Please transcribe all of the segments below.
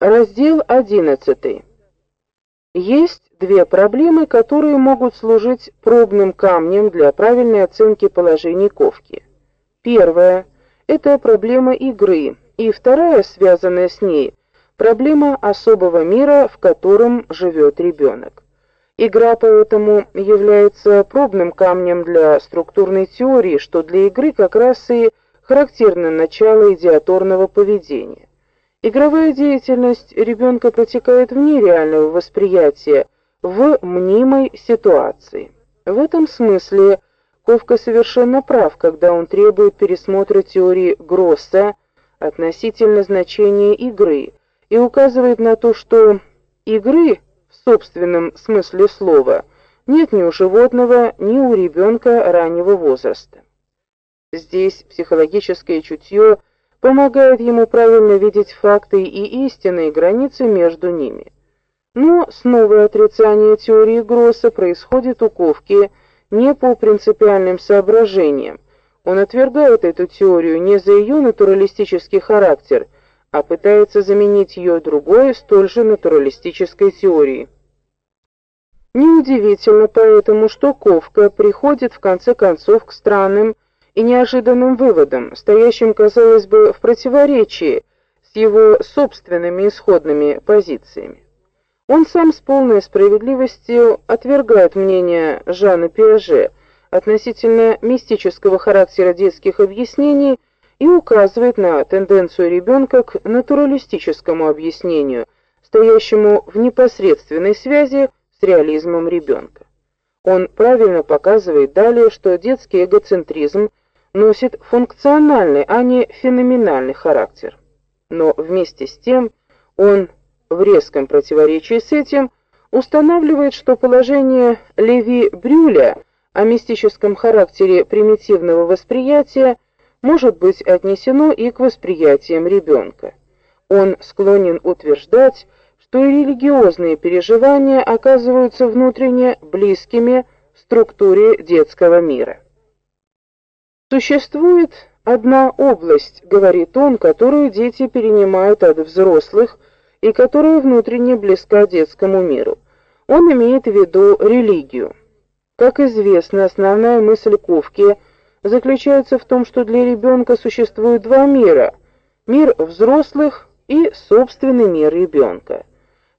Раздел 11. Есть две проблемы, которые могут служить пробным камнем для правильной оценки положений ковки. Первая это проблема игры, и вторая, связанная с ней, проблема особого мира, в котором живет ребенок. Игра поэтому является пробным камнем для структурной теории, что для игры как раз и характерно начало идеаторного поведения. Игровая деятельность ребенка протекает вне реального восприятия, в мнимой ситуации. В этом смысле Ковка совершенно прав, когда он требует пересмотра теории Гросса относительно значения игры и указывает на то, что игры в собственном смысле слова нет ни у животного, ни у ребенка раннего возраста. Здесь психологическое чутье – помогает ему правильно видеть факты и истинные границы между ними. Но снова отрицание теории Гросса происходит у Ковки не по принципиальным соображениям. Он отвергает эту теорию не за ее натуралистический характер, а пытается заменить ее другой, столь же натуралистической теорией. Неудивительно поэтому, что Ковка приходит в конце концов к странным и неожиданным выводом, стоящим, казалось бы, в противоречии с его собственными исходными позициями. Он сам с полной справедливостью отвергает мнение Жана Пиаже относительно мистического характера детских объяснений и указывает на тенденцию ребенка к натуралистическому объяснению, стоящему в непосредственной связи с реализмом ребенка. Он правильно показывает далее, что детский эгоцентризм – носит функциональный, а не феноменальный характер. Но вместе с тем он в резком противоречии с этим устанавливает, что положение Леви Брюля о мистическом характере примитивного восприятия может быть отнесено и к восприятиям ребенка. Он склонен утверждать, что и религиозные переживания оказываются внутренне близкими структуре детского мира. Существует одна область, говорит он, которую дети перенимают от взрослых и которая внутренне близка детскому миру. Он имеет в виду религию. Как известно, основная мысль Ковки заключается в том, что для ребенка существует два мира: мир взрослых и собственный мир ребенка.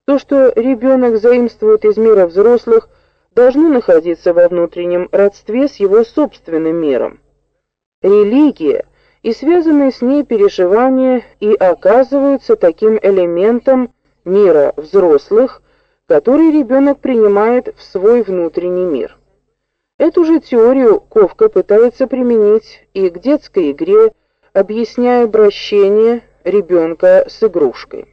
То, что ребенок заимствует из мира взрослых, должно находиться во внутреннем родстве с его собственным миром религия и связанные с ней переживания и оказываются таким элементом мира взрослых, который ребенок принимает в свой внутренний мир. Эту же теорию Ковка пытается применить и к детской игре, объясняя обращение ребенка с игрушкой.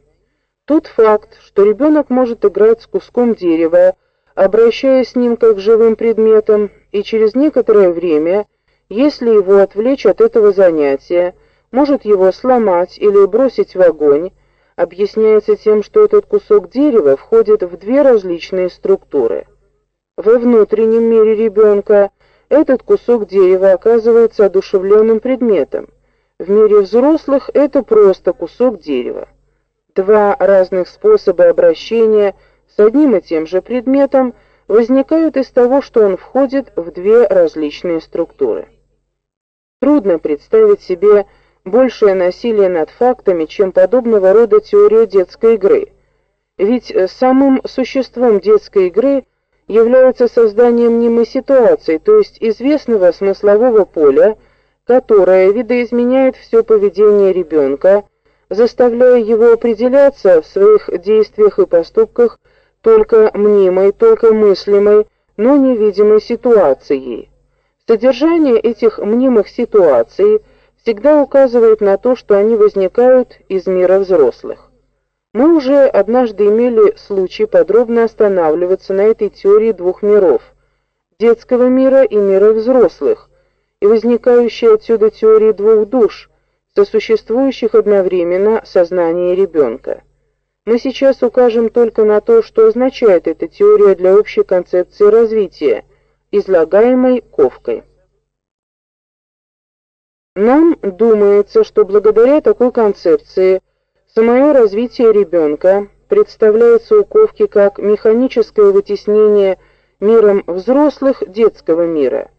Тот факт, что ребенок может играть с куском дерева, обращаясь с ним как живым предметом, и через некоторое время если его отвлечь от этого занятия, может его сломать или бросить в огонь, объясняется тем, что этот кусок дерева входит в две различные структуры. Во внутреннем мире ребенка этот кусок дерева оказывается одушевленным предметом. В мире взрослых это просто кусок дерева. Два разных способа обращения с одним и тем же предметом возникают из того, что он входит в две различные структуры. Трудно представить себе большее насилие над фактами, чем подобного рода теория детской игры. Ведь самым существом детской игры является создание мнимой ситуации, то есть известного смыслового поля, которое видоизменяет все поведение ребенка, заставляя его определяться в своих действиях и поступках только мнимой, только мыслимой, но невидимой ситуацией. Содержание этих мнимых ситуаций всегда указывает на то, что они возникают из мира взрослых. Мы уже однажды имели случай подробно останавливаться на этой теории двух миров: детского мира и мира взрослых, и возникающей отсюда теории двух душ, сосуществующих одновременно сознания ребенка. Мы сейчас укажем только на то, что означает эта теория для общей концепции развития излагаемой Ковкой. Нам думается, что благодаря такой концепции Самое развитие ребенка представляется у Ковки как механическое вытеснение миром взрослых детского мира.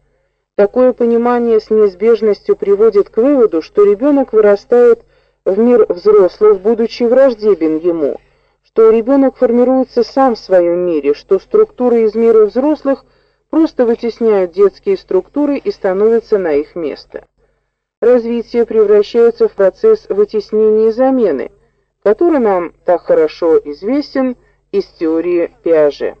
Такое понимание с неизбежностью приводит к выводу, что ребенок вырастает в мир взрослых, будучи враждебен ему, что ребенок формируется сам в своем мире, что структуры из мира взрослых просто вытесняют детские структуры и становятся на их место. Развитие превращается в процесс вытеснения и замены, который нам так хорошо известен из теории Пиаже.